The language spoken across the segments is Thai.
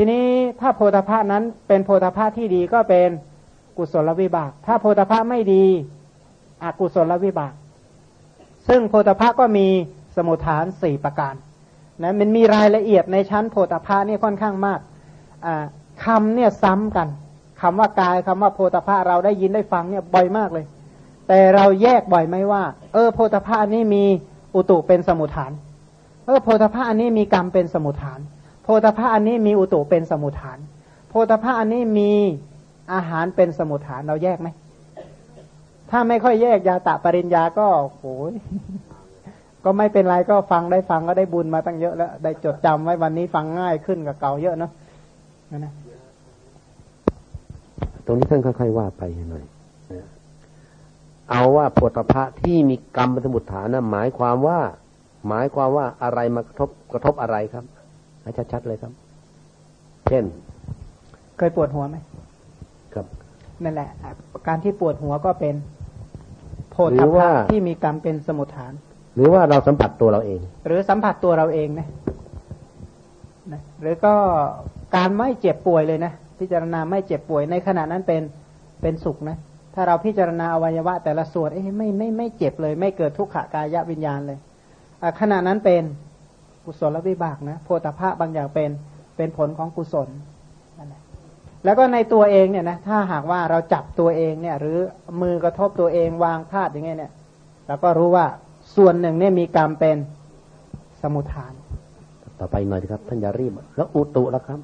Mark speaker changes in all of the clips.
Speaker 1: ทีนี้ถ้าโพธาภานั้นเป็นโพธาภาที่ดีก็เป็นกุศลวิบาก ถ้าโพธาภาไม่ดีอกุศลวิบาก ซึ่งโพธาภาก็มีสมุทฐานสี่ประการนะมันมีรายละเอียดในชั้นโพธาภาเนี่ค่อนข้างมากคำเนี่ยซ้ำกันคำว่ากายคำว่าโพธาภาเราได้ยินได้ฟังเนี่ยบ่อยมากเลย แต่เราแยกบ่อยไหมว่า เออโพธาภานี้มีอุตุเป็นสมุทฐานเออโพธาภาอันนี้มีกรรมเป็นสมุทฐาน พธาภาอันนี้มีอุตุเป็นสมุทฐาน โพธาภาอันนี้มีอาหารเป็นสมุทฐานเราแยกไหม ถ้าไม่ค่อยแยกยาตะปริญญาก็โอยก็ไม่เป็นไรก็ฟังได้ฟังก็ได้บุญมาตั้งเยอะแล้วได้จดจำไว้วันนี้ฟังง่ายขึ้นกับเก่าเยอะเนาะนะ
Speaker 2: ตรงนี้ท่านค่อยๆว่าไปหน่อยเอาว่าโพธพะที่มีกรรมเป็นสมุทฐานนะหมายความว่า หมายความว่าอะไรมากระทบกระทบอะไรครับ ให้ชัดๆเลยครับ เช่น
Speaker 1: เคยปวดหัวไหม
Speaker 2: ครับ
Speaker 1: นั่นแหละ การที่ปวดหัวก็เป็นโพธพะที่มีกรรมเป็นสมุทฐาน
Speaker 2: หรือว่าเราสัมผัสตัวเราเอง
Speaker 1: หรือสัมผัสตัวเราเองนะนะหรือก็การไม่เจ็บป่วยเลยนะพิจารณาไม่เจ็บป่วยในขณะนั้นเป็นเป็นสุขนะถ้าเราพิจารณาอวัยวะแต่ละส่วนเอ้ไม่ไม่ไม่เจ็บเลย ไม่เกิดทุกขากายวิญญาณเลยขณะนั้นเป็น กุศลวิบากนะโพธภะบางอย่างเป็นเป็นผลของกุศลนั่นแหละแล้วก็ในตัวเองเนี่ยนะถ้าหากว่าเราจับตัวเองเนี่ย หรือมือกระทบตัวเองวางพลาดอย่างเงี้ยเนี่ยเราก็รู้ว่าส่วนหนึ่งเนี่ยมีกรรมเป็นสมุทฐาน
Speaker 2: ต่อไปหน่อยครับ ท่านอย่ารีบแล้วอุตุแล้วครับ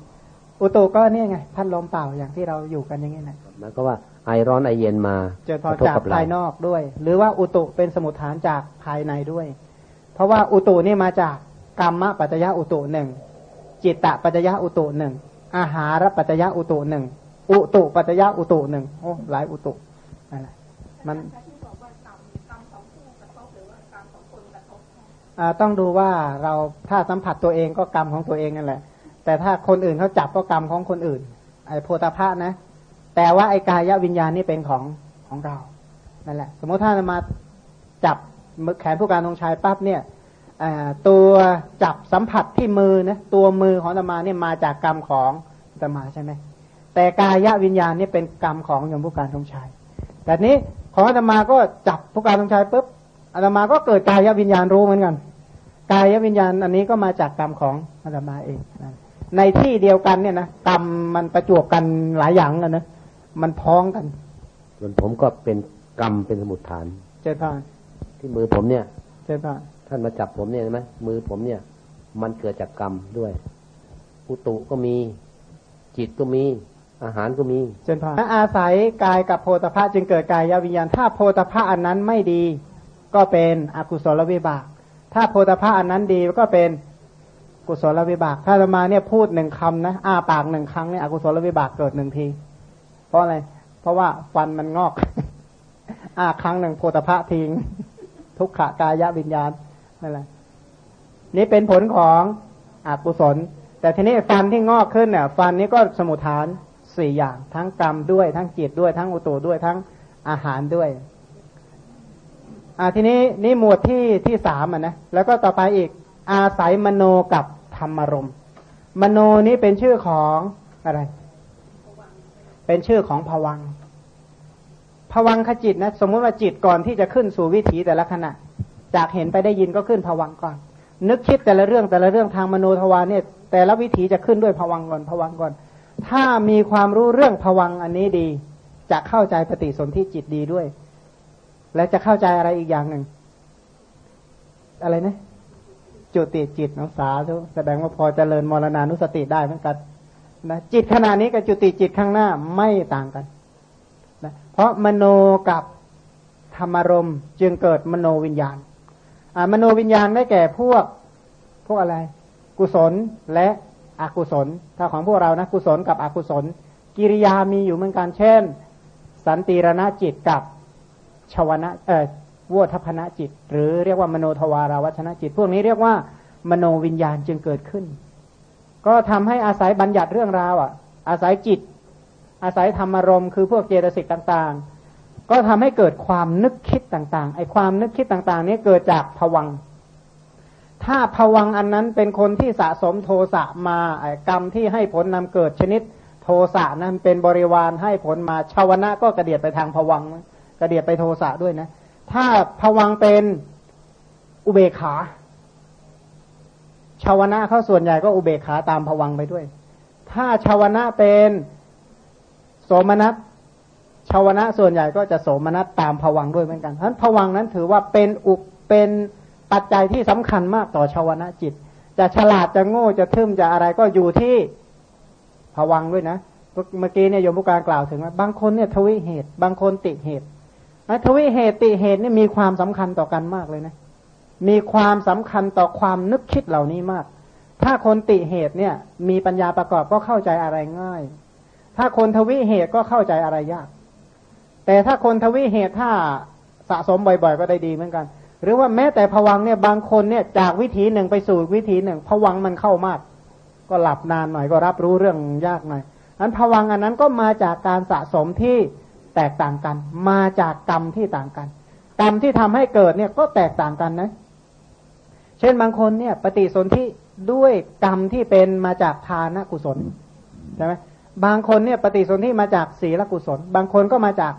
Speaker 1: อุตุก็เนี่ยไงพัดลมเป่าอย่างที่เราอยู่กันอย่างเงี้ยนะ
Speaker 2: มันก็ว่าไอร้อนไอเย็นมา
Speaker 1: เจอพอจากภายนอกด้วย หรือว่าอุตุเป็นสมุทฐานจากภายในด้วย เพราะว่าอุตุนี่มาจาก กรรมปัจจยะอุตุหนึ่งจิตตปัจจยะอุตุหนึ่งอาหารปัจจยะอุตุหนึ่งอุตุปัจจยะอุตุหนึ่งโอ้หลายอุตุนั่นแหละมันต้องดูว่าเราถ้าสัมผัสตัวเองก็กรรมของตัวเองนั่นแหละ แต่ถ้าคนอื่นเขาจับก็กรรมของคนอื่น ไอ้โพธาภะนะ แต่ว่าไอ้กายวิญญาณนี่เป็นของของเรานั่นแหละ สมมติถ้ามาจับแขนผู้การธงชัยปั๊บเนี่ย ตัวจับสัมผัสที่มือนะตัวมือของธรรมาเนี่ยมาจากกรรมของธรรมาใช่ไหมแต่กายวิญญาณนี่เป็นกรรมของยมผู้การธงชัยแต่นี้ของธรรมาก็จับผู้การธงชัยปุ๊บอาตมาก็เกิดกายวิญญาณรู้เหมือนกัน กายวิญญาณอันนี้ก็มาจากกรรมของอาตมาเองในที่เดียวกันเนี่ยนะกรรมมันประจวบกันหลายอย่างกันนะมันพ้องกัน
Speaker 2: ส่วนผมก็เป็นกรรมเป็นสมุทฐาน
Speaker 1: เจ้าค่ะ
Speaker 2: ที่มือผมเนี่ย
Speaker 1: ใช่ปะ
Speaker 2: ท่านมาจับผมเนี่ยใช่ไหมมือผมเนี่ย มันเกิดจากกรรมด้วยอุตุก็มี จิตก็มี อาหารก็มี
Speaker 1: เช่นพะอาศัยกายกับโพธพะจึงเกิดกายวิญญาณ ถ้าโพธพะอันนั้นไม่ดี ก็เป็นอกุศลวิบาก ถ้าโพธพะอันนั้นดีก็เป็นกุศลวิบาก ถ้าเรามาเนี่ยพูดหนึ่งคำนะอ้าปากหนึ่งครั้งเนี่ยอกุศลวิบากเกิดหนึ่งที เพราะอะไร เพราะว่าฟันมันงอกอ้าครั้งหนึ่งโพธพะทิ้งทุกขากายวิญญาณ นั่นแหละนี่เป็นผลของอกุศล แต่ทีนี้ฟันที่งอกขึ้นเนี่ยฟันนี้ก็สมุทฐานสี่อย่างทั้งกรรมด้วยทั้งจิตด้วยทั้งอุตุด้วยทั้งอาหารด้วยอ่าทีนี้นี่หมวดที่ที่สามอะนะแล้วก็ต่อไปอีกอาศัยมโนกับธรรมรมมโนนี้เป็นชื่อของอะไร เป็นชื่อของผวังผวังขจิตนะ สมมติว่าจิตก่อนที่จะขึ้นสู่วิถีแต่ละขณะ จากเห็นไปได้ยินก็ขึ้นผวังก่อน นึกคิดแต่ละเรื่องแต่ละเรื่องทางมโนทวารเนี่ย แต่ละวิถีจะขึ้นด้วยผวังก่อนผวังก่อน ถ้ามีความรู้เรื่องผวังอันนี้ดี จะเข้าใจปฏิสนธิจิตดีด้วย และจะเข้าใจอะไรอีกอย่างหนึ่ง อะไรนะจุติจิตน้องสาธุแสดงว่าพอเจริญมรณานุสติได้เหมือนกันนะจิตขณะนี้กับจุติจิตข้างหน้าไม่ต่างกันนะเพราะมโนกับธรรมรมจึงเกิดมโนวิญญาณ มโนวิญญาณได้แก่พวก พวกอะไร กุศลและอกุศล ถ้าของพวกเรานะกุศลกับอกุศล กิริยามีอยู่เหมือนกันเช่น สันติรณจิตกับชวนะเอ่อวัฏพนะจิต หรือเรียกว่ามโนทวาราวัชนะจิต พวกนี้เรียกว่ามโนวิญญาณจึงเกิดขึ้น ก็ทำให้อาศัยบัญญัติเรื่องราวอะ อาศัยจิต อาศัยธรรมารมณ์คือพวกเจตสิกต่างๆ ก็ทำให้เกิดความนึกคิดต่างๆ ไอ้ความนึกคิดต่างๆ นี้เกิดจากผวัง ถ้าผวังอันนั้นเป็นคนที่สะสมโทสะมากรรมที่ให้ผลนำเกิดชนิด โทสะนั้นเป็นบริวารให้ผลมาชาวนะก็กระเดียดไปทางผวังกระเดียดไปโทสะด้วยนะ ถ้าผวังเป็นอุเบกขาชาวนะเขาส่วนใหญ่ก็อุเบกขาตามผวังไปด้วย ถ้าชาวนะเป็นโสมนัส ชาวนะส่วนใหญ่ก็จะโสมนัสตามผวังด้วยเหมือนกันเพราะฉะนั้นผวังนั้นถือว่าเป็นอุเป็นปัจจัยที่สำคัญมากต่อชาวนะจิต จะฉลาดจะโง่จะทึมจะอะไรก็อยู่ที่ผวังด้วยนะเมื่อกี้เนี่ยโยมผู้การกล่าวถึงว่าบางคนเนี่ยทวิเหตุ บางคนติเหตุทวิเหตุติเหตุนี่มีความสำคัญต่อกันมากเลยนะ มีความสำคัญต่อความนึกคิดเหล่านี้มาก ถ้าคนติเหตุเนี่ย มีปัญญาประกอบก็เข้าใจอะไรง่าย ถ้าคนทวิเหตุก็เข้าใจอะไรยาก แต่ถ้าคนทวิเหตุถ้าสะสมบ่อยๆ ก็ได้ดีเหมือนกัน หรือว่าแม้แต่ผวังเนี่ยบางคนเนี่ยจากวิธีหนึ่งไปสู่วิธีหนึ่งผวังมันเข้ามาก ก็หลับนานหน่อยก็รับรู้เรื่องยากหน่อยอันผวังอันนั้นก็มาจากการสะสมที่แตกต่างกัน มาจากกรรมที่ต่างกัน กรรมที่ทำให้เกิดเนี่ยก็แตกต่างกันนะ เช่นบางคนเนี่ยปฏิสนธิด้วยกรรมที่เป็นมาจากทานกุศลใช่ไหมบางคนเนี่ยปฏิสนธิมาจากศีลกุศล บางคนก็มาจาก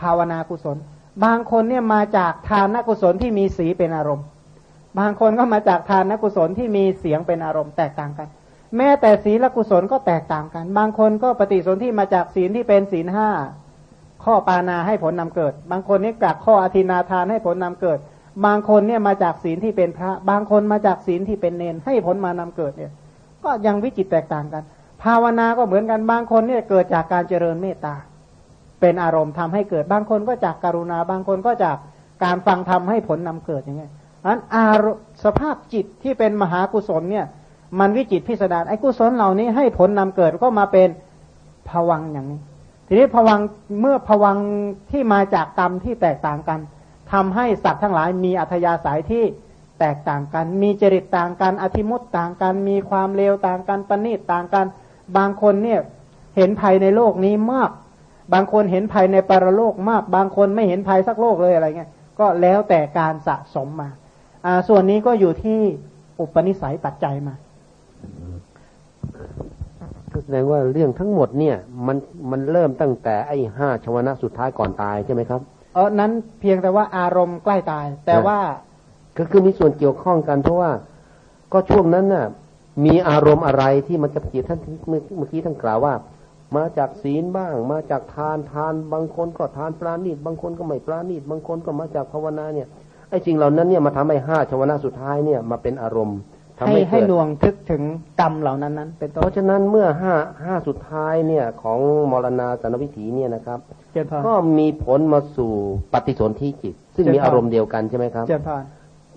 Speaker 1: ภาวนากุศล บางคนเนี่ยมาจากทานกุศลที่มีสีเป็นอารมณ์ บางคนก็มาจากทานกุศลที่มีเสียงเป็นอารมณ์แตกต่างกัน แม้แต่ศีลกุศลก็แตกต่างกัน บางคนก็ปฏิสนธิมาจากศีลที่เป็นศีลห้าข้อปานาให้ผลนำเกิด บางคนนี่กักข้ออธินาทานให้ผลนำเกิด บางคนเนี่ยมาจากศีลที่เป็นพระ บางคนมาจากศีลที่เป็นเนนให้ผลมานำเกิดเนี่ย ก็ยังวิจิตแตกต่างกัน ภาวนาก็เหมือนกันบางคนเนี่ยเกิดจากการเจริญเมตตา เป็นอารมณ์ทำให้เกิดบางคนก็จากการุณาบางคนก็จากการฟังธรรมให้ผลนำเกิดอย่างเงี้ยอันอารสภาพจิตที่เป็นมหากุศลเนี่ย มันวิจิตพิสดารไอ้กุศลเหล่านี้ให้ผลนำเกิดก็มาเป็นผวังอย่างนี้ ทีนี้ผวังเมื่อผวังที่มาจากกรรมที่แตกต่างกันทำให้สัตว์ทั้งหลายมีอัธยาศัยที่แตกต่างกัน มีจริตต่างกัน อธิมุตต่างกัน มีความเลวต่างกันปณิตต่างกัน บางคนเนี่ยเห็นภัยในโลกนี้มาก บางคนเห็นภัยในปรโลกมาก บางคนไม่เห็นภัยสักโลกเลยอะไรเงี้ย ก็แล้วแต่การสะสมมา อ่า ส่วนนี้ก็อยู่ที่อุปนิสัยปัจจัยมา
Speaker 2: แสดงว่าเรื่องทั้งหมดเนี่ย มันมันเริ่มตั้งแต่ไอ้ห้าชวนะสุดท้ายก่อนตายใช่ไหมครับ
Speaker 1: เออนั้นเพียงแต่ว่าอารมณ์ใกล้ตาย แต่ว่า
Speaker 2: ก็คือมีส่วนเกี่ยวข้องกันเพราะว่าก็ช่วงนั้นน่ะ มีอารมณ์อะไรที่มันจะเกี่ยวท่านเมื่อกี้ท่านกล่าวว่า มาจากศีลบ้าง มาจากทานทาน บางคนก็ทานปราณีตบางคนก็ไม่ปราณีตบางคนก็มาจากภาวนาเนี่ยไอ้จริงเหล่านั้นเนี่ยมาทำให้ห้าชวนาสุดท้ายเนี่ยมาเป็นอารมณ์
Speaker 1: ให้ให้หน่วงทึกถึงกรรมเหล่านั้นนั้น
Speaker 2: เป็นต้นเพราะฉะนั้นเมื่อห้าห้าสุดท้ายเนี่ยของมรณาสนวิถีเนี่ยนะครับก็มีผลมาสู่ปฏิสนธิจิต ซึ่งมีอารมณ์เดียวกันใช่ไหมครับ
Speaker 1: เจริญพร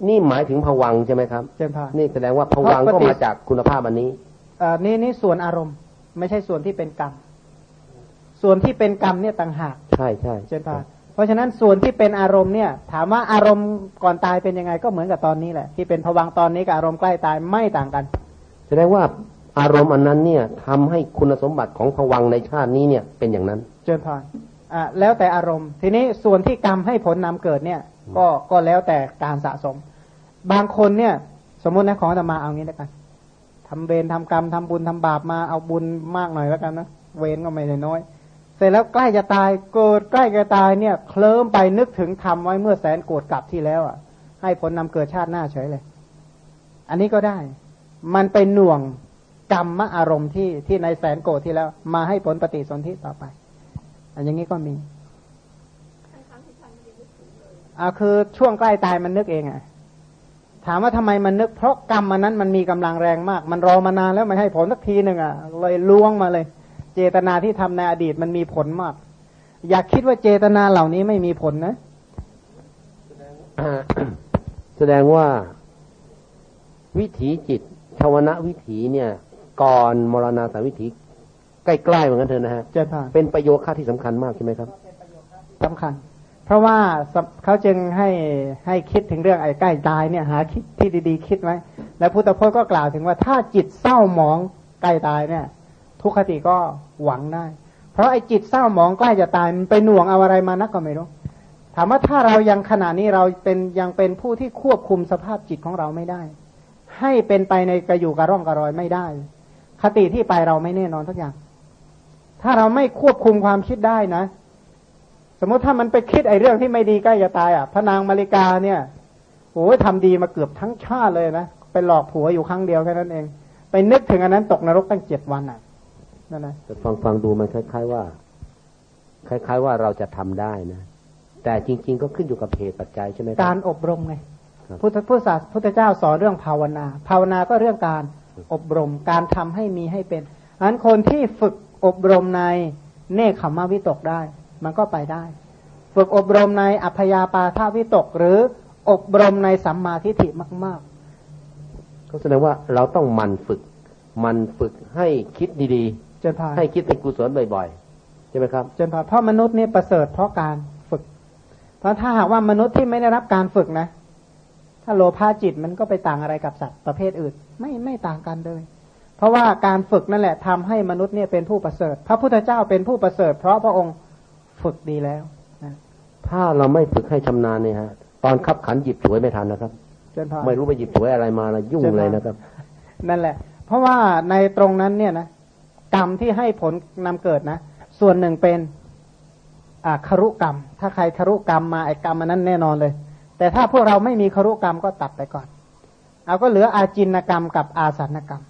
Speaker 2: นี่หมายถึงผวังใช่ไหมครับ
Speaker 1: เจริญพร
Speaker 2: นี่แสดงว่าผวังก็มาจากคุณภาพอันนี้
Speaker 1: อ่านี่นี่ส่วนอารมณ์ ไม่ใช่ส่วนที่เป็นกรรม ส่วนที่เป็นกรรมเนี่ยต่างหาก
Speaker 2: ใช่ใช่
Speaker 1: เจริญพรเพราะฉะนั้นส่วนที่เป็นอารมณ์เนี่ย ถามว่าอารมณ์ก่อนตายเป็นยังไงก็เหมือนกับตอนนี้แหละ ที่เป็นผวังตอนนี้กับอารมณ์ใกล้ตายไม่ต่างกัน
Speaker 2: แสดงว่าอารมณ์อันนั้นเนี่ยทำให้คุณสมบัติของผวังในชาตินี้เนี่ยเป็นอย่างนั้น
Speaker 1: เจริญพรอ่าแล้วแต่อารมณ์ ทีนี้ส่วนที่กรรมให้ผลนำเกิดเนี่ย ก็ก็แล้วแต่การสะสม บางคนเนี่ย สมมตินะของธรรมาเอางี้แล้วกัน ทำเวรทำกรรมทำบุญทำบาปมาเอาบุญมากหน่อยแล้วกันนะเวรก็ไม่ได้น้อย เสร็จแล้วใกล้จะตายเกิดใกล้จะตายเนี่ย เคลิ้มไปนึกถึงทำไว้เมื่อแสนโกรธกลับที่แล้วอะ ให้ผลนำเกิดชาติหน้าเฉยเลย อันนี้ก็ได้ มันเป็นหน่วงกรรมมอารมณ์ที่ที่ในแสนโกรธที่แล้ว มาให้ผลปฏิสนธิต่อไป อันอย่างนี้ก็มีอ่าคือช่วงใกล้ตายมันนึกเองอะ ถามว่าทำไมมันนึกเพราะกรรมมันนั้นมันมีกำลังแรงมาก มันรอมานานแล้วไม่ให้ผลสักทีหนึ่งอะเลยล้วงมาเลย เจตนาที่ทำในอดีตมันมีผลมาก อยากคิดว่าเจตนาเหล่านี้ไม่มีผลนะ
Speaker 2: แสดงว่า วิถีจิตชาวนะวิถีเนี่ย ก่อนมรณาสาวิถีใกล้ๆเหมือนกันเถอะนะฮะ
Speaker 1: เจต
Speaker 2: เป็นประโยชน์ค่าที่สำคัญมากใช่ไหมครับ
Speaker 1: สำคัญ เพราะว่าเขาจึงให้ให้คิดถึงเรื่องไอ้ใกล้ตายเนี่ยหาคิดที่ดีๆ คิดไว้แล้วพุทธพจน์ก็กล่าวถึงว่าถ้าจิตเศร้าหมองใกล้ตายเนี่ย ทุกขติก็หวังได้ เพราะไอ้จิตเศร้าหมองใกล้จะตายมันไปหน่วงเอาอะไรมานักก็ไม่รู้ถามว่าถ้าเรายังขณะนี้เราเป็นยังเป็นผู้ที่ควบคุมสภาพจิตของเราไม่ได้ ให้เป็นไปในกระอยู่กระร่องกระรอยไม่ได้ คติที่ไปเราไม่แน่นอนทุกอย่าง ถ้าเราไม่ควบคุมความคิดได้นะ มมติถ้ามันไปคิดไอ้เรื่องที่ไม่ดีใกล้จะตายอะพระนางมาริกาเนี่ยโอ้ยทำดีมาเกือบทั้งชาติเลยนะไปหลอกผัวอยู่ครั้งเดียวแค่นั้นเอง ไปนึกถึงอันนั้นตกนรกตั้งเจ็ดวันอะนั่นนะ
Speaker 2: แต่ฟังฟังดูมันคล้าย ๆว่า คล้าย ๆ ว่าเราจะทำได้นะแต่จริง ๆ ก็ขึ้นอยู่กับเหตุปัจจัยใช่ไหม
Speaker 1: การอบรมไงพุทธพุทธศาสพุทธเจ้าสอนเรื่องภาวนา ภาวนาก็เรื่องการอบรมการทำให้มีให้เป็นอันคนที่ฝึกอบรมในเนคขมวิตกได้ มันก็ไปได้ ฝึกอบรมในอัพยาปาทาวิตก หรืออบรมในสัมมาทิฏฐิมาก
Speaker 2: ๆ ก็แสดงว่าเราต้องมันฝึก มันฝึกให้คิดดีๆจนพาให้คิดเป็นกุศลบ่อยๆใช่ไหมครับ
Speaker 1: จนพาเพราะมนุษย์นี่ประเสริฐเพราะการฝึก เพราะถ้าหากว่ามนุษย์ที่ไม่ได้รับการฝึกนะ ถ้าโลภะจิตมันก็ไปต่างอะไรกับสัตว์ประเภทอื่น ไม่ไม่ต่างกันเลยเพราะว่าการฝึกนั่นแหละทำให้มนุษย์เนี่ยเป็นผู้ประเสริฐ พระพุทธเจ้าเป็นผู้ประเสริฐ เพราะพระองค์ ฝึกดีแล้ว
Speaker 2: ถ้าเราไม่ฝึกให้ชำนาญเนี่ยฮะ ตอนขับขันหยิบถวยไม่ทันนะครับไม่รู้ไปหยิบถวยอะไรมาแล้วยุ่งเลยนะครับ
Speaker 1: นั่นแหละ เพราะว่าในตรงนั้นเนี่ยนะกรรมที่ให้ผลนำเกิดนะส่วนหนึ่งเป็นอ่าครุกรรม ถ้าใครครุกรรมมาไอ้กรรมมันนั้นแน่นอนเลย แต่ถ้าพวกเราไม่มีครุกรรมก็ตัดไปก่อน เอาก็เหลืออาจินกรรมกับอาสันกรรม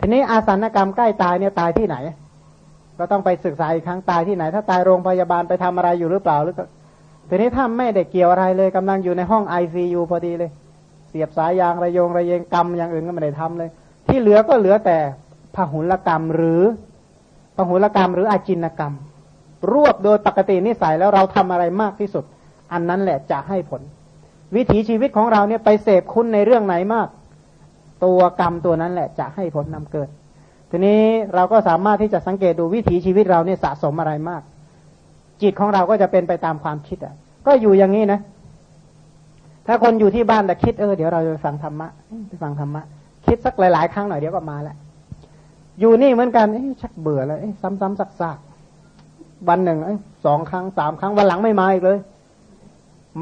Speaker 1: ทีนี้อาสันกรรมใกล้ตายเนี่ยตายที่ไหน ก็ต้องไปศึกษาอีกครั้งตายที่ไหน ถ้าตายโรงพยาบาลไปทำอะไรอยู่หรือเปล่าหรือทีนี้ถ้าไม่ได้เกี่ยวอะไรเลยกำลังอยู่ในห้องไอซียูพอดีเลย เสียบสายยางระยงระเยงกรรมอย่างอื่นก็ไม่ได้ทำเลย ที่เหลือก็เหลือแต่พหุลกรรมหรือพหุลกรรมหรืออาจินกรรม รวบโดยปกตินิสัยแล้วเราทำอะไรมากที่สุด อันนั้นแหละจะให้ผล วิถีชีวิตของเราเนี่ยไปเสพคุณในเรื่องไหนมาก ตัวกรรมตัวนั้นแหละจะให้ผลนำเกิด ทีนี้เราก็สามารถที่จะสังเกตดูวิถีชีวิตเราเนี่ยสะสมอะไรมาก จิตของเราก็จะเป็นไปตามความคิดอะ ก็อยู่อย่างนี้นะ ถ้าคนอยู่ที่บ้านแต่คิดเออเดี๋ยวเราจะฟังธรรมะไปฟังธรรมะคิดสักหลาย ๆ ครั้งหน่อยเดี๋ยวก็มาแล้วอยู่นี่เหมือนกันชักเบื่อแล้วซ้ำๆซักๆวันหนึ่งสองครั้งสามครั้งวันหลังไม่มาอีกเลย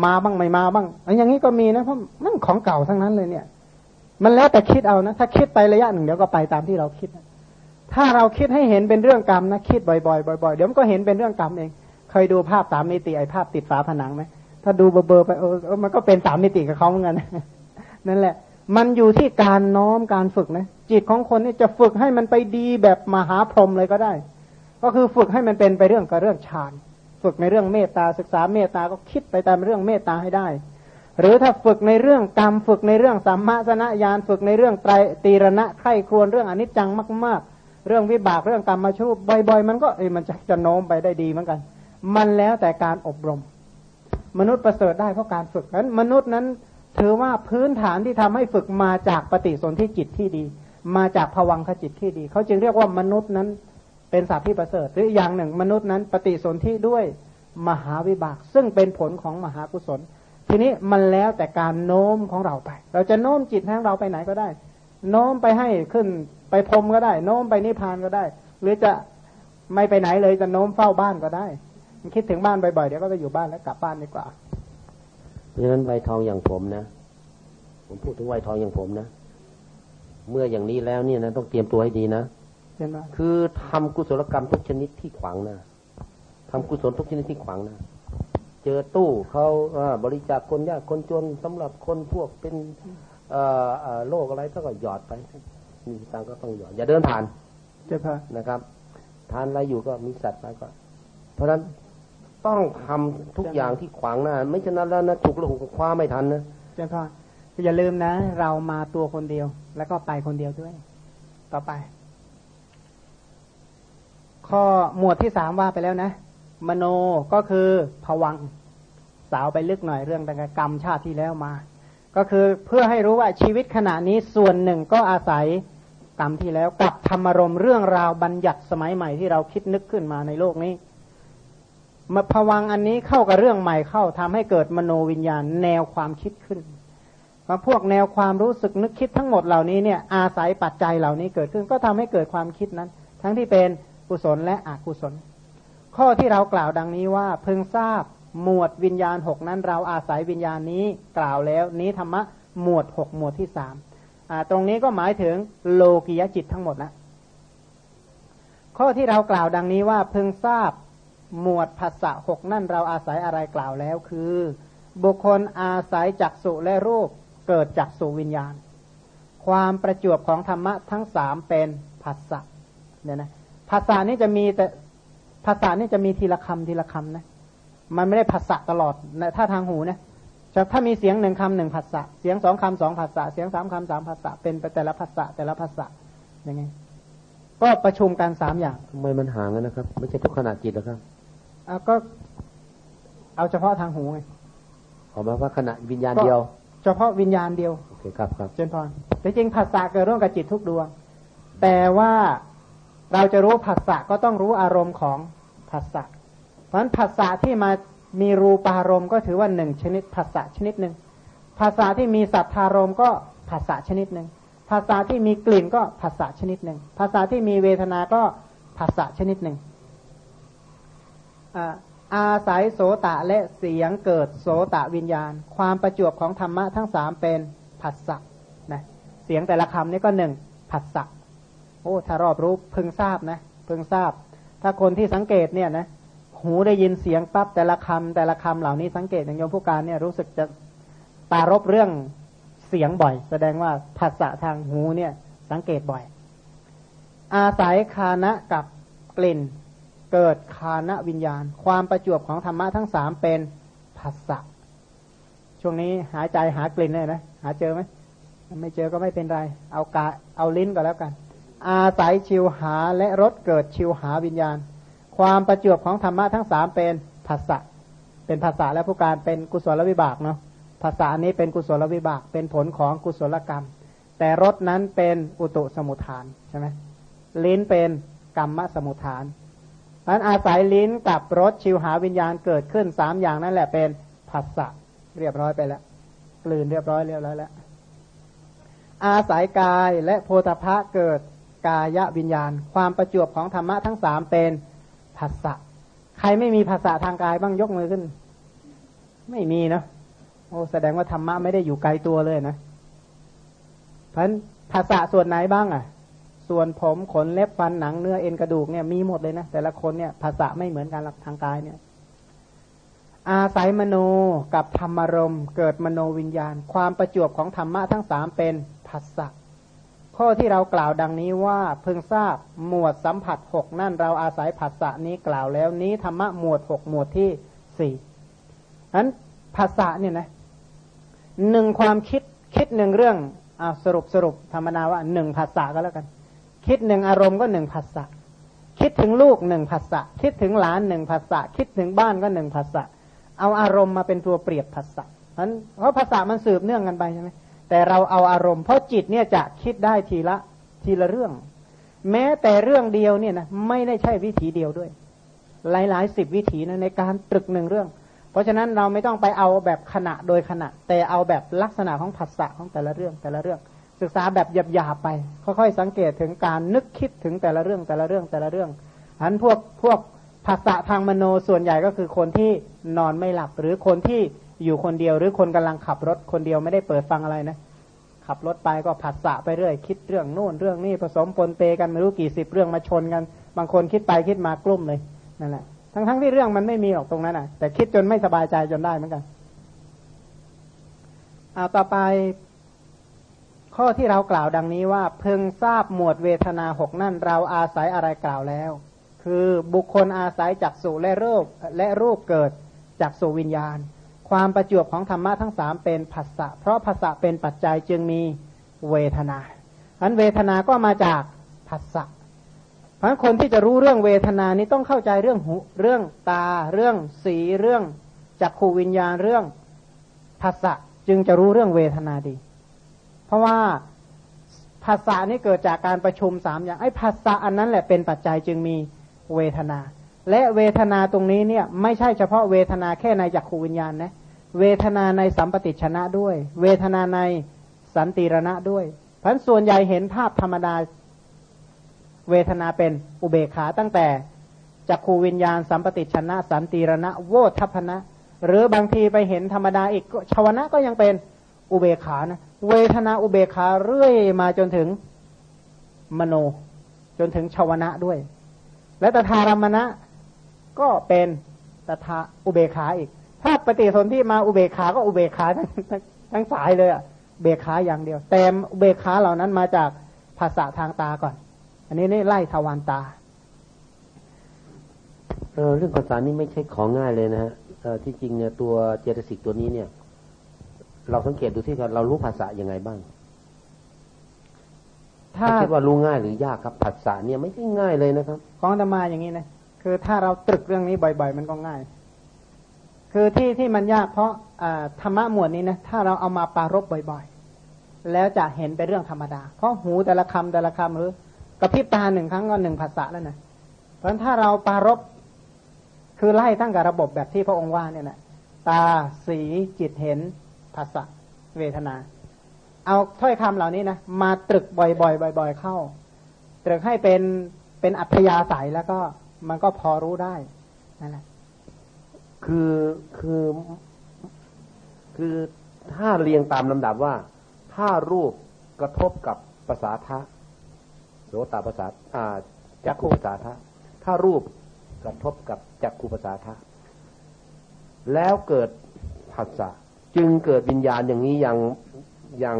Speaker 1: มาบ้างไม่มาบ้างอย่างนี้ก็มีนะเพราะมันของเก่าทั้งนั้นเลยเนี่ย มันแล้วแต่คิดเอานะ ถ้าคิดไประยะหนึ่งเดี๋ยวก็ไปตามที่เราคิด ถ้าเราคิดให้เห็นเป็นเรื่องกรรมนะคิดบ่อยๆบ่อยๆเดี๋ยวมันก็เห็นเป็นเรื่องกรรมเอง เคยดูภาพสามมิติไอภาพติดฝาผนังไหมถ้าดูเบอร์ไปเออมันก็เป็นสามมิติกับเขาเหมือนกันนั่นแหละ มันอยู่ที่การน้อมการฝึกนะจิตของคนนี่จะฝึกให้มันไปดีแบบมหาพรหมเลยก็ได้ ก็คือฝึกให้มันเป็นไปเรื่องกับเรื่องฌานฝึกในเรื่องเมตตาศึกษาเมตตาก็คิดไปตามเรื่องเมตตาให้ได้ หรือถ้าฝึกในเรื่องกรรมฝึกในเรื่องสัมมาสนญาณฝึกในเรื่องไตรตีรณะไข้ครวนเรื่องอนิจจังมากๆ เรื่องวิบากเรื่องกรรมมาชูบ่อย ๆ มันก็เอ้มันจะจะโน้มไปได้ดีเหมือนกัน มันแล้วแต่การอบรม มนุษย์ประเสริฐได้เพราะการฝึกนั้น มนุษย์นั้นถือว่าพื้นฐานที่ทำให้ฝึกมาจากปฏิสนธิจิตที่ดี มาจากภวังคจิตที่ดี เขาจึงเรียกว่ามนุษย์นั้นเป็นสัตว์ที่ประเสริฐ หรืออย่างหนึ่งมนุษย์นั้น ปฏิสนธิด้วยมหาวิบาก ซึ่งเป็นผลของมหากุศล ทีนี้มันแล้วแต่การโน้มของเราไป เราจะโน้มจิตของเราไปไหนก็ได้ โน้มไปให้ขึ้นไปพรมก็ได้ โน้มไปนิพพานก็ได้ หรือจะไม่ไปไหนเลยจะโน้มเฝ้าบ้านก็ได้คิดถึงบ้านบ่อยๆเดี๋ยวก็จะอยู่บ้านแล้วกลับบ้านดีกว่า
Speaker 2: เพราะฉะนั้นใบทองอย่างผมนะ ผมพูดถึงใบทองอย่างผมนะ เมื่ออย่างนี้แล้วเนี่ยนะต้องเตรียมตัวให้ดีนะคือทำกุศลกรรมทุกชนิดที่ขวางหน้าทำกุศลทุกชนิดที่ขวางหน้าเจอตู้เขาบริจาคคนยากคนจนสำหรับคนพวกเป็น โรคอะไรก็หยอดไป มีตังก็ต้องหยอด อย่าเดินผ่าน
Speaker 1: เจ้าค่ะ
Speaker 2: นะครับ ทานอะไรอยู่ก็มีสัตว์ไปก็ เพราะฉะนั้นต้องทำทุกอย่างที่ขวางหน้า ไม่ฉะนั้นแล้วนะถูกละหุคว้าไม่ทันนะ
Speaker 1: เจ้าค่ะอย่าลืมนะ เรามาตัวคนเดียว แล้วก็ไปคนเดียวด้วย ต่อไป ข้อหมวดที่สามว่าไปแล้วนะ มโนก็คือผวัง สาวไปลึกหน่อยเรื่องดังกรรมชาติที่แล้วมา ก็คือเพื่อให้รู้ว่าชีวิตขณะนี้ส่วนหนึ่งก็อาศัยกรรมที่แล้วกับธรรมรมเรื่องราวบัญญัติสมัยใหม่ที่เราคิดนึกขึ้นมาในโลกนี้มาผวังอันนี้เข้ากับเรื่องใหม่เข้าทำให้เกิดมโนวิญญาณแนวความคิดขึ้นมาพวกแนวความรู้สึกนึกคิดทั้งหมดเหล่านี้เนี่ยอาศัยปัจจัยเหล่านี้เกิดขึ้น ก็ทำให้เกิดความคิดนั้น ทั้งที่เป็นกุศลและอกุศล ข้อที่เรากล่าวดังนี้ว่าเพิ่งทราบ หมวดวิญญาณหกนั้น เราอาศัยวิญญาณนี้กล่าวแล้ว นี้ธรรมะหมวดหกหมวดที่สามตรงนี้ก็หมายถึงโลกิยจิตทั้งหมดนะข้อที่เรากล่าวดังนี้ว่าเพิ่งทราบหมวดภาษาหกนั่นเราอาศัยอะไรกล่าวแล้วคือ บุคคลอาศัยจักสุและรูปเกิดจักสุวิญญาณ ความประจวบของธรรมะทั้งสามเป็นภาษาเนี่ยนะภาษานี้จะมีแต่ภาษานี่จะมีทีละคำทีละคำนะ มันไม่ได้ภาษาตลอดนะถ้าทางหูนะถ้ามีเสียงหนึ่งคำหนึ่งภาษาเสียงสองคำสองภาษาเสียงสามคำสามภาษาเป็นไปแต่ละภาษาแต่ละภาษาอย่างไง ก็ประชุมกันสามอย่าง
Speaker 2: ทำไมมันห่างกันนะครับ ไม่ใช่ทุกขณะจิตหรอครับ
Speaker 1: เอาก็ เอาเฉพาะทางหูไง
Speaker 2: ออกมาว่าขณะวิญญาณเดียว
Speaker 1: เฉพาะวิญญาณเดียว
Speaker 2: โอเคครับครับ
Speaker 1: เจนพรแต่จริงภาษาเกิดร่วมกับจิตทุกดวง แต่ว่าเราจะรู้ภาษาก็ต้องรู้อารมณ์ของภาษาเพ ราะฉะนั้นภาษาที่มามีรูปารมณ์ก็ถือว่าหนึ่งชนิดภาษาชนิดหนึ่งภาษาที่มีสัทธารมณ์ก็ภาษาชนิดหนึ่งภาษาที่มีกลิ่นก็ภาษาชนิดหนึ่งภาษาที่มีเวทนาก็ภาษาชนิดหนึ่งอาศัยโสตะและเสียงเกิดโสตะวิญญาณ ความประจวบของธรรมะทั้งสามเป็นผัสสะนะเสียงแต่ละคำนี่ก็หนึ่งผัสสะโอ้ถ้ารอบรู้พึงทราบนะพึงทราบ ถ้าคนที่สังเกตเนี่ยนะ หูได้ยินเสียงปั๊บแต่ละคำแต่ละคำเหล่านี้สังเกตอย่างโยมผู้การเนี่ยรู้สึกจะตารบเรื่องเสียงบ่อย แสดงว่าภาษาทางหูเนี่ยสังเกตบ่อย อาศัยคานะกับกลิ่น เกิดคานะวิญญาณ ความประจวบของธรรมะทั้งสามเป็นภาษะช่วงนี้หายใจหากลิ่นเลยนะหาเจอไหมไม่เจอก็ไม่เป็นไร เอากาเอาลิ้นก็แล้วกัน อาศัยชิวหาและรสเกิดชิวหาวิญญาณ ความประจวบของธรรมะทั้งสามเป็นภาษะเป็นภาษาและผู้การเป็นกุศลวิบากเนาะภาษานี้เป็นกุศลวิบาก เป็นผลของกุศลกรรม แต่รสนั้นเป็นอุตุสมุทฐานใช่ไหมลิ้นเป็นกรรมสมุทฐานอันอาศัยลิ้นกับรสชิวหาวิญญาณเกิดขึ้นสามอย่างนั่นแหละเป็นผัสสะเรียบร้อยไปแล้วกลืนเรียบร้อยเรียบร้อยแล้วอาศัยกายและโพธพะเกิดกายวิญญาณ ความประจวบของธรรมะทั้งสามเป็น ผัสสะใครไม่มีภาษาทางกายบ้างยกมือขึ้น ไม่มีนะโอ้แสดงว่าธรรมะไม่ได้อยู่ไกลตัวเลยนะเพราะภาษาส่วนไหนบ้างอะ ส่วนผมขนเล็บฟันหนังเนื้อเอ็นกระดูกเนี่ยมีหมดเลยนะแต่ละคนเนี่ยภาษาไม่เหมือนกันหลักทางกายเนี่ย อาศัยมโนกับธรรมารมเกิดมโนวิญญาณ ความประจวบของธรรมะทั้งสามเป็นภาษา ข้อที่เรากล่าวดังนี้ว่าเพิ่งทราบหมวดสัมผัสหกนั่นเราอาศัยภาษานี้กล่าวแล้วนี้ธรรมะหมวดหกหมวดที่สี่นั้นภาษาเนี่ยนะหนึ่งความคิดคิดหนึ่งเรื่องอาสรุปสรุปธรรมนาว่าหนึ่งภาษาก็แล้วกัน คิดหนึ่งอารมณ์ก็หนึ่งภาษาคิดถึงลูกหนึ่งภาษาคิดถึงหลานหนึ่งภาษาคิดถึงบ้านก็หนึ่งภาษาเอาอารมณ์มาเป็นตัวเปรียบภาษาเพราะภาษามันสืบเนื่องกันไปใช่ไหม แต่เราเอาอารมณ์เพราะจิตเนี่ยจะคิดได้ทีละทีละเรื่อง แม้แต่เรื่องเดียวเนี่ยนะไม่ได้ใช่วิถีเดียวด้วย หลายๆสิบวิถีนะในการตรึกหนึ่งเรื่อง เพราะฉะนั้นเราไม่ต้องไปเอาแบบขณะโดยขณะ แต่เอาแบบลักษณะของภาษาของแต่ละเรื่องแต่ละเรื่อง ศึกษาแบบหยาบๆไป ค่อยๆสังเกตถึงการนึกคิดถึงแต่ละเรื่องแต่ละเรื่องแต่ละเรื่องอันพวกพวกภาษาทางมโนส่วนใหญ่ก็คือคนที่นอนไม่หลับหรือคนที่ อยู่คนเดียวหรือคนกำลังขับรถคนเดียวไม่ได้เปิดฟังอะไรนะ ขับรถไปก็ผัสสะไปเรื่อย คิดเรื่องโน่นเรื่องนี้ผสมปนเปกันไม่รู้กี่สิบเรื่องมาชนกัน บางคนคิดไปคิดมากลุ่มเลยนั่นแหละทั้งๆทที่เรื่องมันไม่มีหรอกตรงนั้นนะแต่คิดจนไม่สบายใจจนได้เหมือนกันเอาต่อไปข้อที่เรากล่าวดังนี้ว่า เพึงทราบหมวดเวทนาหกนั่นเราอาศัยอะไรกล่าวแล้ว คือบุคคลอาศัยจักสุและรูปและรูปเกิดจักสุวิญญาณ ความประจวบของธรรมะทั้งสามเป็นภาษะเพราะภาษะเป็นปัจจัยจึงมีเวทนาอันเวทนาก็มาจากภาษะเพราะคนที่จะรู้เรื่องเวทนานี้ต้องเข้าใจเรื่องหูเรื่องตา เรื่องสีเรื่องจักขูวิญญาณเรื่องภาษะจึงจะรู้เรื่องเวทนาดี เพราะว่าภาษานี้เกิดจากการประชุมสามอย่างไอ้ภาษาอันนั้นแหละเป็นปัจจัยจึงมีเวทนา และเวทนาตรงนี้เนี่ยไม่ใช่เฉพาะเวทนาแค่ในจักขูวิญญาณนะเวทนาในสัมปติชนะด้วย เวทนาในสันติรณะด้วยเพราะส่วนใหญ่เห็นภาพธรรมดาเวทนาเป็นอุเบกขาตั้งแต่จักขูวิญญาณ สัมปติชนะ สันติรณะ โวทัพนะ หรือบางทีไปเห็นธรรมดาอีกชาวนะก็ยังเป็นอุเบกขานะเวทนาอุเบกขาเรื่อยมาจนถึงมโน จนถึงชาวนะด้วย และตถารมณะ ก็เป็นตถาอุเบกขาอีก ถ้าปฏิสนธิมาอุเบกขาก็อุเบกขาทั้งทั้งทั้งสายเลยอะเบกขาอย่างเดียว แต่อุเบกขาเหล่านั้นมาจากภาษาทางตาก่อน อันนี้นี่ไล่ทวารตา
Speaker 2: เออเรื่องภาษานี่ไม่ใช่ของง่ายเลยนะฮะเออที่จริงเนี่ยตัวเจตสิกตัวนี้เนี่ย เราสังเกตดูที่เรารู้ภาษายังไงบ้าง
Speaker 1: ถ้า
Speaker 2: คิดว่ารู้ง่ายหรือยากครับภาษาเนี่ยไม่ใช่ง่ายเลยนะครับ
Speaker 1: ของอาตมาอย่างนี้นะ คือถ้าเราตรึกเรื่องนี้บ่อย ๆ มันก็ง่าย คือที่ที่มันยากเพราะธรรมะหมวดนี้นะถ้าเราเอามาปรารบบ่อยๆ แล้วจะเห็นเป็นเรื่องธรรมดา เพราะหูแต่ละคำแต่ละคำหรือกระพริบตาหนึ่งครั้งก็หนึ่งภาษาแล้วนะเพราะนั้นถ้าเราปรารบคือไล่ตั้งกับระบบแบบที่พระองค์ว่าเนี่ยนะตาสีจิตเห็นภาษาเวทนา เอาถ้อยคำเหล่านี้นะมาตรึกบ่อยๆบ่อย ๆ เข้า ตรึกให้เป็นเป็นอัธยาศัยแล้วก็ มันก็พอรู้ได้นั่นแหละ
Speaker 2: คือคือ คือถ้าเรียงตามลำดับว่า ถ้ารูปกระทบกับภาษาทะโสตภาษาอ่าจักขุภาษาทะถ้ารูปกระทบกับจักขุภาษาทะแล้วเกิดผัสสะจึงเกิดวิญญาณอย่างนี้อย่างอย่าง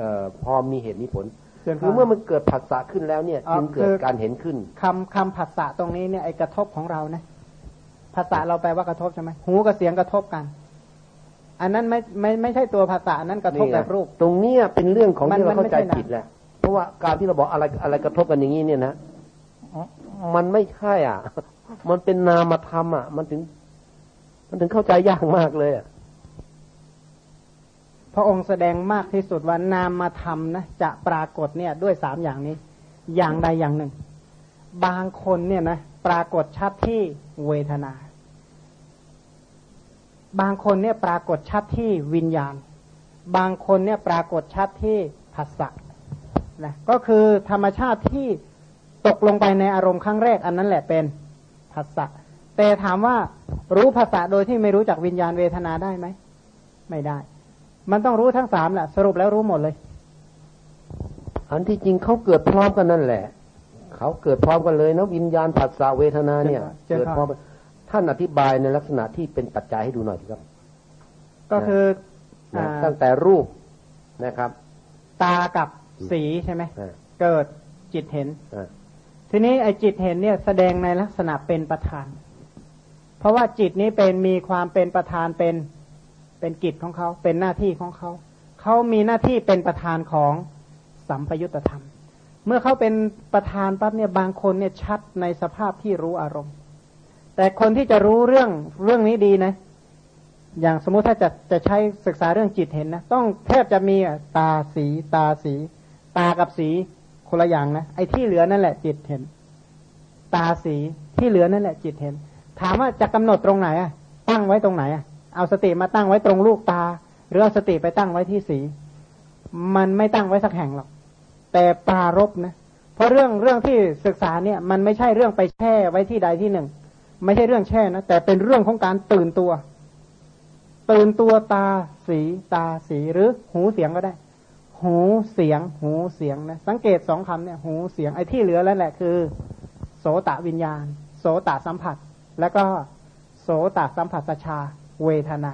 Speaker 2: ออพอมีเหตุมีผล คือเมื่อมันเกิดผัสสะขึ้นแล้วเนี่ย
Speaker 1: อ๋อ
Speaker 2: จึงเกิด
Speaker 1: คือ
Speaker 2: การเห็นขึ้น
Speaker 1: คำคำผัสสะตรงนี้เนี่ยไอกระทบของเรานะภาษาเราแปลว่ากระทบใช่ไหมหูกับเสียงกระทบกัน อันนั้นไม่ไม่ไม่ใช่ตัวภาษาอันนั้นกระทบ
Speaker 2: นี่ไง
Speaker 1: แบบรูป
Speaker 2: ตรงเนี้ยเป็นเรื่องของ
Speaker 1: มัน
Speaker 2: ที่เราเข้าใจ
Speaker 1: มันไม่ใช่
Speaker 2: ผิดแหละเพราะว่าการที่เราบอกอะไรอะไรกระทบกันอย่างนี้เนี่ยนะมันไม่ใช่อะ มันเป็นนามธรรมอะ มันถึง มันถึงเข้าใจยากมากเลยอะ
Speaker 1: พระองค์แสดงมากที่สุดว่านามมาทำนะจะปรากฏเนี่ยด้วยสามอย่างนี้ อย่างใดอย่างหนึ่ง บางคนเนี่ยนะปรากฏชัดที่เวทนา บางคนเนี่ยปรากฏชัดที่วิญญาณ บางคนเนี่ยปรากฏชัดที่ภาษะนะก็คือธรรมชาติที่ตกลงไปในอารมณ์ครั้งแรกอันนั้นแหละเป็นภาษะแต่ถามว่ารู้ภาษาโดยที่ไม่รู้จักวิญญาณเวทนาได้ไหม ไม่ได้ มันต้องรู้ทั้งสามแหละสรุปแล้วรู้หมดเลย
Speaker 2: อันที่จริงเขาเกิดพร้อมกันนั่นแหละ เขาเกิดพร้อมกันเลยนะวิญญาณผัสสะเวทนาเนี่ย
Speaker 1: เจอครับ
Speaker 2: เกิดพร้อมกันท่านอธิบายในลักษณะที่เป็นปัจจัยให้ดูหน่อยสิครับ
Speaker 1: ก็คือ
Speaker 2: นะ
Speaker 1: อ่า
Speaker 2: ตั้งแต่รูปนะครับ
Speaker 1: ตากับสีใช่ไหม
Speaker 2: อ่า
Speaker 1: เกิดจิตเห็น
Speaker 2: อ่า
Speaker 1: ทีนี้ไอ้จิตเห็นเนี่ยแสดงในลักษณะเป็นประธาน เพราะว่าจิตนี้เป็นมีความเป็นประธานเป็น เป็นกิจของเขาเป็นหน้าที่ของเขาเขามีหน้าที่เป็นประธานของสัมปยุตธรรม เมื่อเขาเป็นประธานปั๊บเนี่ยบางคนเนี่ยชัดในสภาพที่รู้อารมณ์ แต่คนที่จะรู้เรื่องเรื่องนี้ดีนะ อย่างสมมุติถ้าจะจะใช้ศึกษาเรื่องจิตเห็นนะต้องแทบจะมีตาสีตาสี ตากับสีคนละอย่างนะไอ้ที่เหลือนั่นแหละจิตเห็น ตาสีที่เหลือนั่นแหละจิตเห็น ถามว่าจะกำหนดตรงไหนอะตั้งไว้ตรงไหนอะ เอาสติมาตั้งไว้ตรงลูกตา หรือเอาสติไปตั้งไว้ที่สี มันไม่ตั้งไว้สักแห่งหรอก แต่ปรารบนะ เพราะเรื่องเรื่องที่ศึกษาเนี่ยมันไม่ใช่เรื่องไปแช่ไว้ที่ใดที่หนึ่ง ไม่ใช่เรื่องแช่นะแต่เป็นเรื่องของการตื่นตัว ตื่นตัวตาสีตาสีหรือหูเสียงก็ได้ หูเสียง หูเสียงนะสังเกตสองคำเนี่ยหูเสียงไอ้ที่เหลือแล้วแหละคือ โสตะวิญญาณ โสตะสัมผัส แล้วก็โสตะสัมผัสชา เวทนา